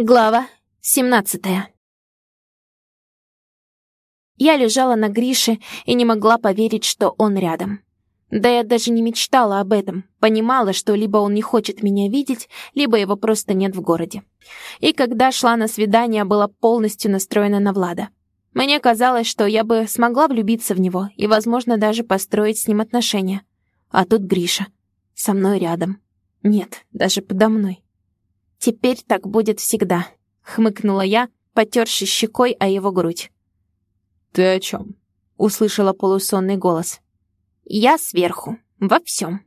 Глава 17 Я лежала на Грише и не могла поверить, что он рядом. Да я даже не мечтала об этом, понимала, что либо он не хочет меня видеть, либо его просто нет в городе. И когда шла на свидание, была полностью настроена на Влада. Мне казалось, что я бы смогла влюбиться в него и, возможно, даже построить с ним отношения. А тут Гриша. Со мной рядом. Нет, даже подо мной. «Теперь так будет всегда», — хмыкнула я, потерши щекой о его грудь. «Ты о чем?» — услышала полусонный голос. «Я сверху, во всем».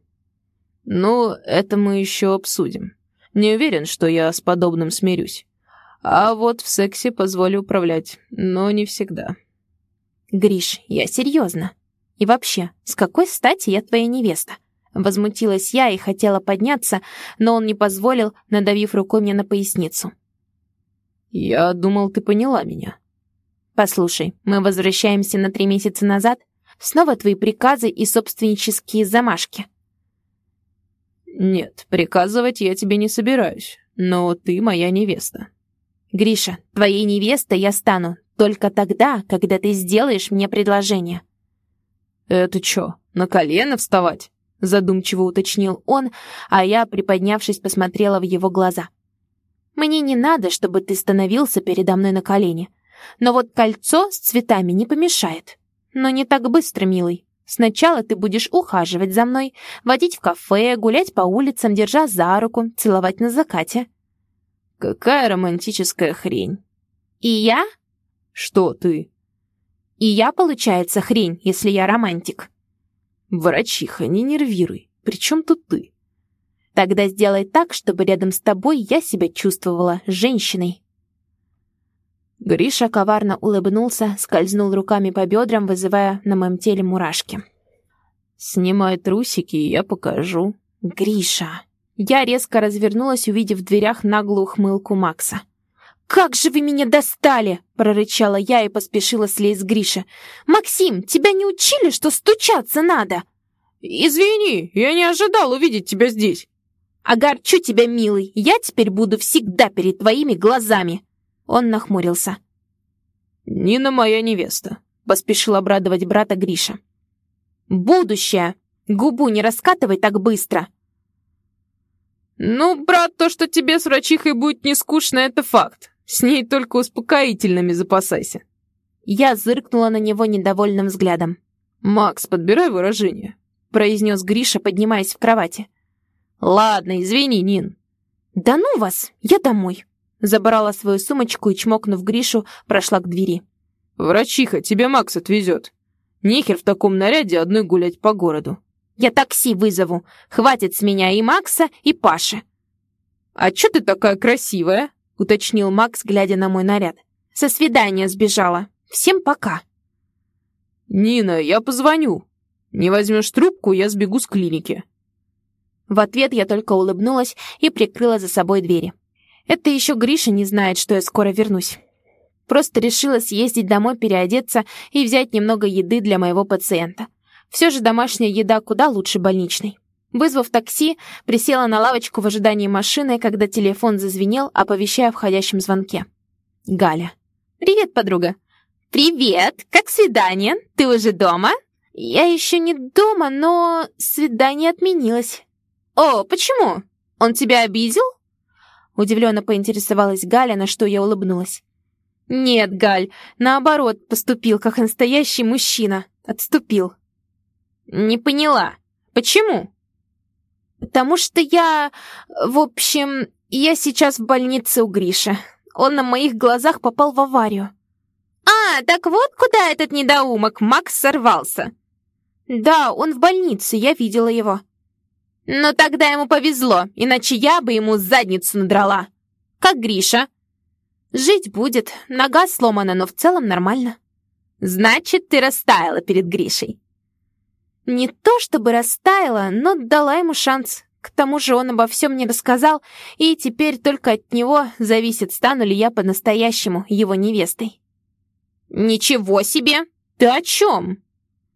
«Ну, это мы еще обсудим. Не уверен, что я с подобным смирюсь. А вот в сексе позволю управлять, но не всегда». «Гриш, я серьезно. И вообще, с какой стати я твоя невеста? Возмутилась я и хотела подняться, но он не позволил, надавив рукой мне на поясницу. «Я думал, ты поняла меня». «Послушай, мы возвращаемся на три месяца назад. Снова твои приказы и собственнические замашки». «Нет, приказывать я тебе не собираюсь, но ты моя невеста». «Гриша, твоей невестой я стану только тогда, когда ты сделаешь мне предложение». «Это чё, на колено вставать?» Задумчиво уточнил он, а я, приподнявшись, посмотрела в его глаза. «Мне не надо, чтобы ты становился передо мной на колени. Но вот кольцо с цветами не помешает. Но не так быстро, милый. Сначала ты будешь ухаживать за мной, водить в кафе, гулять по улицам, держа за руку, целовать на закате». «Какая романтическая хрень!» «И я?» «Что ты?» «И я, получается, хрень, если я романтик». «Врачиха, не нервируй. При чем тут ты?» «Тогда сделай так, чтобы рядом с тобой я себя чувствовала женщиной». Гриша коварно улыбнулся, скользнул руками по бедрам, вызывая на моем теле мурашки. «Снимай трусики, и я покажу». «Гриша!» Я резко развернулась, увидев в дверях наглую хмылку Макса. «Как же вы меня достали!» — прорычала я и поспешила слезть с Гриши. «Максим, тебя не учили, что стучаться надо?» «Извини, я не ожидал увидеть тебя здесь». «Огорчу тебя, милый, я теперь буду всегда перед твоими глазами!» Он нахмурился. «Нина моя невеста», — поспешил обрадовать брата Гриша. «Будущее! Губу не раскатывай так быстро!» «Ну, брат, то, что тебе с врачихой будет не скучно, это факт. С ней только успокоительными запасайся». Я зыркнула на него недовольным взглядом. «Макс, подбирай выражение», — произнес Гриша, поднимаясь в кровати. «Ладно, извини, Нин». «Да ну вас, я домой». Забрала свою сумочку и, чмокнув Гришу, прошла к двери. «Врачиха, тебе Макс отвезет. Нехер в таком наряде одной гулять по городу». «Я такси вызову. Хватит с меня и Макса, и Паши». «А чё ты такая красивая?» уточнил Макс, глядя на мой наряд. «Со свидания сбежала. Всем пока». «Нина, я позвоню. Не возьмешь трубку, я сбегу с клиники». В ответ я только улыбнулась и прикрыла за собой двери. Это еще Гриша не знает, что я скоро вернусь. Просто решила съездить домой, переодеться и взять немного еды для моего пациента. Все же домашняя еда куда лучше больничной. Вызвав такси, присела на лавочку в ожидании машины, когда телефон зазвенел, оповещая о входящем звонке. Галя. «Привет, подруга». «Привет! Как свидание? Ты уже дома?» «Я еще не дома, но свидание отменилось». «О, почему? Он тебя обидел?» Удивленно поинтересовалась Галя, на что я улыбнулась. «Нет, Галь, наоборот, поступил как настоящий мужчина. Отступил». «Не поняла. Почему?» «Потому что я... В общем, я сейчас в больнице у Гриши. Он на моих глазах попал в аварию». «А, так вот куда этот недоумок Макс сорвался». «Да, он в больнице, я видела его». «Но тогда ему повезло, иначе я бы ему задницу надрала». «Как Гриша?» «Жить будет, нога сломана, но в целом нормально». «Значит, ты растаяла перед Гришей». Не то чтобы растаяла, но дала ему шанс. К тому же он обо всем не рассказал, и теперь только от него зависит, стану ли я по-настоящему его невестой. «Ничего себе! Ты о чем?»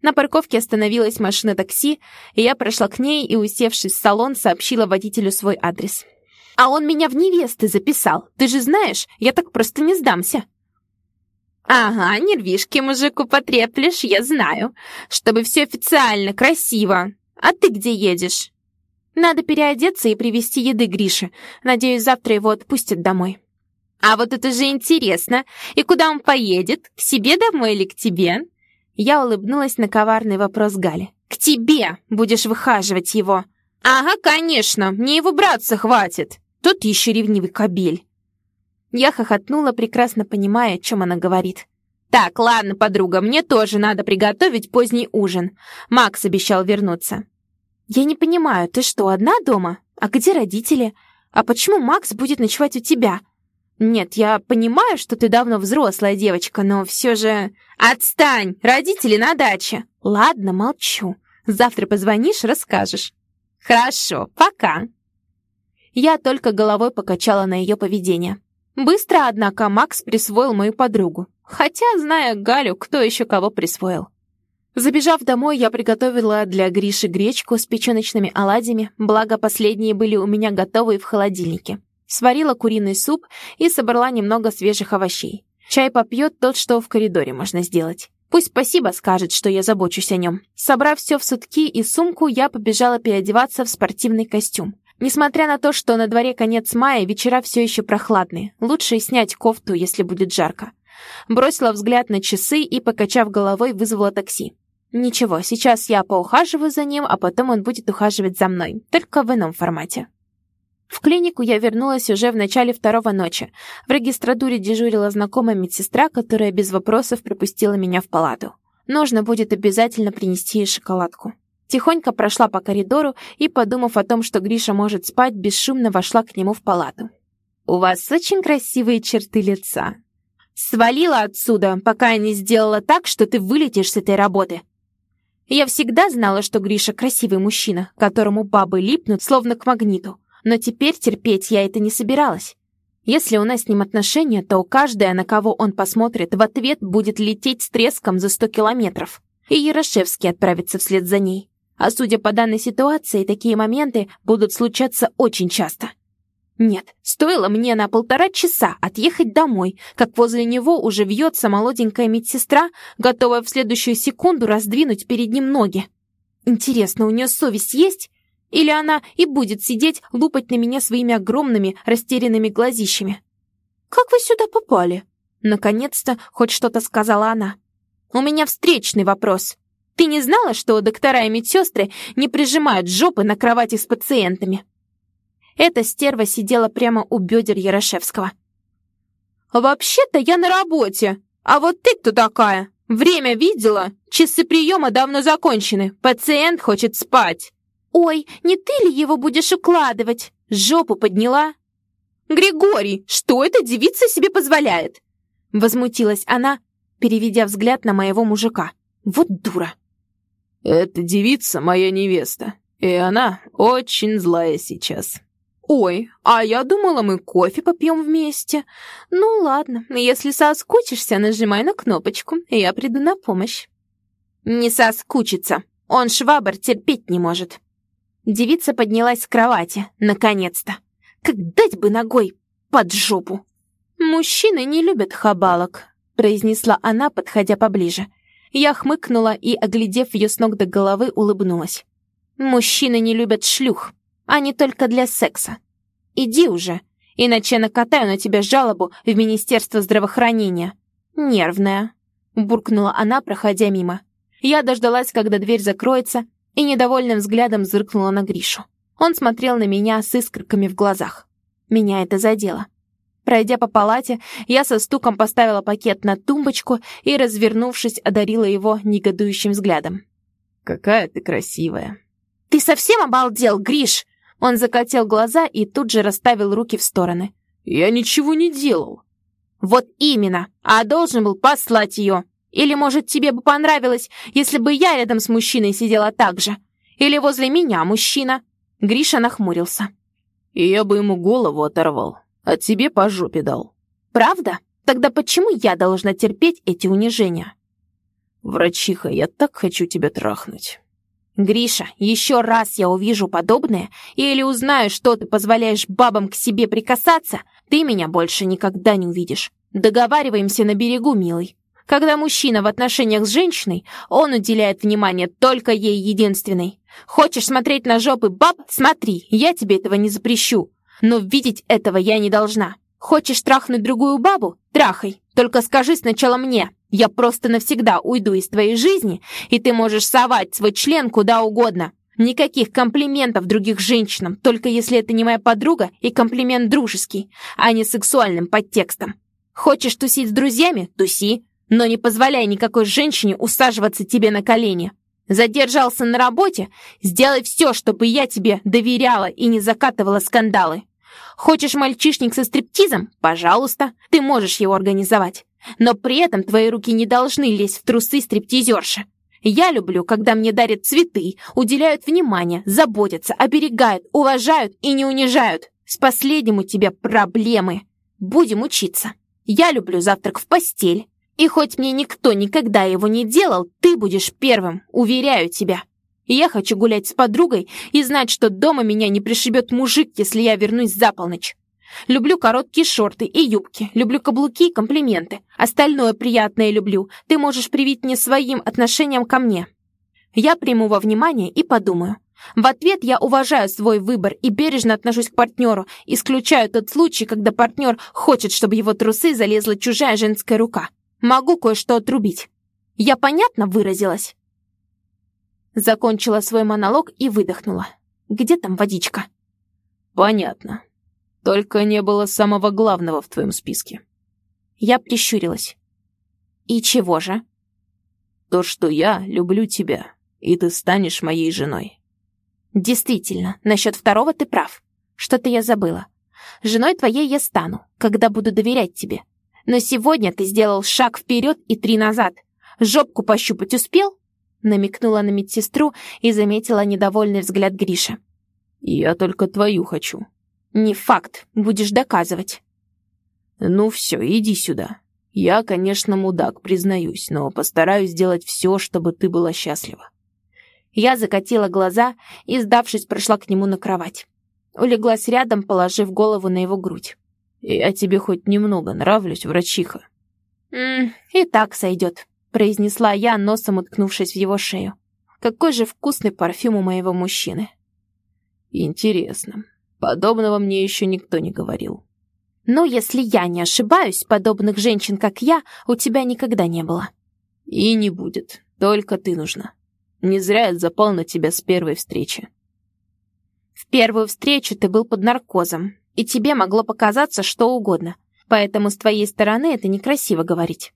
На парковке остановилась машина такси, и я прошла к ней и, усевшись в салон, сообщила водителю свой адрес. А он меня в невесты записал. Ты же знаешь, я так просто не сдамся. Ага, нервишки мужику потреплешь, я знаю. Чтобы все официально, красиво. А ты где едешь? Надо переодеться и привезти еды Грише. Надеюсь, завтра его отпустят домой. А вот это же интересно. И куда он поедет? К себе домой или к тебе? Я улыбнулась на коварный вопрос Гали. К тебе будешь выхаживать его. Ага, конечно, мне его браться хватит. Тот еще ревнивый кобель. Я хохотнула, прекрасно понимая, о чем она говорит. «Так, ладно, подруга, мне тоже надо приготовить поздний ужин. Макс обещал вернуться». «Я не понимаю, ты что, одна дома? А где родители? А почему Макс будет ночевать у тебя?» «Нет, я понимаю, что ты давно взрослая девочка, но все же...» «Отстань! Родители на даче!» «Ладно, молчу. Завтра позвонишь, расскажешь». «Хорошо, пока». Я только головой покачала на ее поведение. Быстро, однако, Макс присвоил мою подругу. Хотя, зная Галю, кто еще кого присвоил. Забежав домой, я приготовила для Гриши гречку с печеночными оладьями, благо последние были у меня готовы в холодильнике. Сварила куриный суп и собрала немного свежих овощей. Чай попьет тот, что в коридоре можно сделать. Пусть спасибо скажет, что я забочусь о нем. Собрав все в сутки и сумку, я побежала переодеваться в спортивный костюм. Несмотря на то, что на дворе конец мая, вечера все еще прохладные. Лучше снять кофту, если будет жарко. Бросила взгляд на часы и, покачав головой, вызвала такси. Ничего, сейчас я поухаживаю за ним, а потом он будет ухаживать за мной, только в ином формате. В клинику я вернулась уже в начале второго ночи. В регистратуре дежурила знакомая медсестра, которая без вопросов пропустила меня в палату. Нужно будет обязательно принести ей шоколадку. Тихонько прошла по коридору и, подумав о том, что Гриша может спать, бесшумно вошла к нему в палату. «У вас очень красивые черты лица. Свалила отсюда, пока я не сделала так, что ты вылетишь с этой работы», я всегда знала, что Гриша красивый мужчина, которому бабы липнут, словно к магниту. Но теперь терпеть я это не собиралась. Если у нас с ним отношения, то каждая, на кого он посмотрит, в ответ будет лететь с треском за сто километров. И Ярошевский отправится вслед за ней. А судя по данной ситуации, такие моменты будут случаться очень часто. Нет, стоило мне на полтора часа отъехать домой, как возле него уже вьется молоденькая медсестра, готовая в следующую секунду раздвинуть перед ним ноги. Интересно, у нее совесть есть? Или она и будет сидеть, лупать на меня своими огромными растерянными глазищами? «Как вы сюда попали?» Наконец-то хоть что-то сказала она. «У меня встречный вопрос. Ты не знала, что доктора и медсестры не прижимают жопы на кровати с пациентами?» Эта стерва сидела прямо у бедер Ярошевского. «Вообще-то я на работе. А вот ты кто такая? Время видела? Часы приема давно закончены. Пациент хочет спать». «Ой, не ты ли его будешь укладывать?» Жопу подняла. «Григорий, что эта девица себе позволяет?» Возмутилась она, переведя взгляд на моего мужика. «Вот дура!» «Эта девица моя невеста, и она очень злая сейчас», «Ой, а я думала, мы кофе попьем вместе. Ну ладно, если соскучишься, нажимай на кнопочку, и я приду на помощь». «Не соскучится, он швабр терпеть не может». Девица поднялась с кровати, наконец-то. Как дать бы ногой под жопу. «Мужчины не любят хабалок», — произнесла она, подходя поближе. Я хмыкнула и, оглядев ее с ног до головы, улыбнулась. «Мужчины не любят шлюх, не только для секса. Иди уже, иначе накатаю на тебя жалобу в Министерство здравоохранения. Нервная», — буркнула она, проходя мимо. Я дождалась, когда дверь закроется, и недовольным взглядом зыркнула на Гришу. Он смотрел на меня с искорками в глазах. Меня это задело. Пройдя по палате, я со стуком поставила пакет на тумбочку и, развернувшись, одарила его негодующим взглядом. «Какая ты красивая!» «Ты совсем обалдел, Гриш?» Он закатил глаза и тут же расставил руки в стороны. «Я ничего не делал». «Вот именно, а должен был послать ее. Или, может, тебе бы понравилось, если бы я рядом с мужчиной сидела так же? Или возле меня мужчина?» Гриша нахмурился. «И я бы ему голову оторвал, а тебе по жопе дал». «Правда? Тогда почему я должна терпеть эти унижения?» «Врачиха, я так хочу тебя трахнуть». Гриша, еще раз я увижу подобное или узнаю, что ты позволяешь бабам к себе прикасаться, ты меня больше никогда не увидишь. Договариваемся на берегу, милый. Когда мужчина в отношениях с женщиной, он уделяет внимание только ей единственной. Хочешь смотреть на жопы баб? Смотри, я тебе этого не запрещу. Но видеть этого я не должна. Хочешь трахнуть другую бабу? Трахай. Только скажи сначала мне. Я просто навсегда уйду из твоей жизни, и ты можешь совать свой член куда угодно. Никаких комплиментов других женщинам, только если это не моя подруга и комплимент дружеский, а не сексуальным подтекстом. Хочешь тусить с друзьями? Туси. Но не позволяй никакой женщине усаживаться тебе на колени. Задержался на работе? Сделай все, чтобы я тебе доверяла и не закатывала скандалы. Хочешь мальчишник со стриптизом? Пожалуйста, ты можешь его организовать. Но при этом твои руки не должны лезть в трусы стриптизерши. Я люблю, когда мне дарят цветы, уделяют внимание, заботятся, оберегают, уважают и не унижают. С последним у тебя проблемы. Будем учиться. Я люблю завтрак в постель. И хоть мне никто никогда его не делал, ты будешь первым, уверяю тебя. Я хочу гулять с подругой и знать, что дома меня не пришибет мужик, если я вернусь за полночь. Люблю короткие шорты и юбки, люблю каблуки и комплименты. Остальное приятное люблю. Ты можешь привить мне своим отношением ко мне. Я приму во внимание и подумаю. В ответ я уважаю свой выбор и бережно отношусь к партнеру, исключаю тот случай, когда партнер хочет, чтобы его трусы залезла чужая женская рука. Могу кое-что отрубить. Я понятно выразилась?» Закончила свой монолог и выдохнула. «Где там водичка?» «Понятно. Только не было самого главного в твоем списке». Я прищурилась. «И чего же?» «То, что я люблю тебя, и ты станешь моей женой». «Действительно, насчет второго ты прав. Что-то я забыла. Женой твоей я стану, когда буду доверять тебе. Но сегодня ты сделал шаг вперед и три назад. Жопку пощупать успел?» Намекнула на медсестру и заметила недовольный взгляд Гриша. «Я только твою хочу». «Не факт. Будешь доказывать». «Ну все, иди сюда. Я, конечно, мудак, признаюсь, но постараюсь сделать все, чтобы ты была счастлива». Я закатила глаза и, сдавшись, прошла к нему на кровать. Улеглась рядом, положив голову на его грудь. «Я тебе хоть немного нравлюсь, врачиха?» «Ммм, и так сойдет», — произнесла я, носом уткнувшись в его шею. «Какой же вкусный парфюм у моего мужчины!» «Интересно. Подобного мне еще никто не говорил». «Ну, если я не ошибаюсь, подобных женщин, как я, у тебя никогда не было». «И не будет. Только ты нужна. Не зря я запал на тебя с первой встречи». «В первую встречу ты был под наркозом, и тебе могло показаться что угодно. Поэтому с твоей стороны это некрасиво говорить.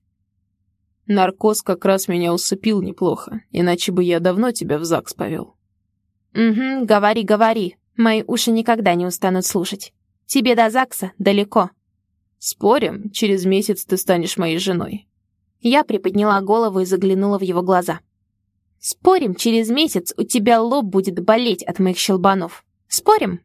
Наркоз как раз меня усыпил неплохо, иначе бы я давно тебя в ЗАГС повел. Угу, говори, говори. Мои уши никогда не устанут слушать. Тебе до ЗАГСа далеко. Спорим, через месяц ты станешь моей женой. Я приподняла голову и заглянула в его глаза. Спорим, через месяц у тебя лоб будет болеть от моих щелбанов. Спорим?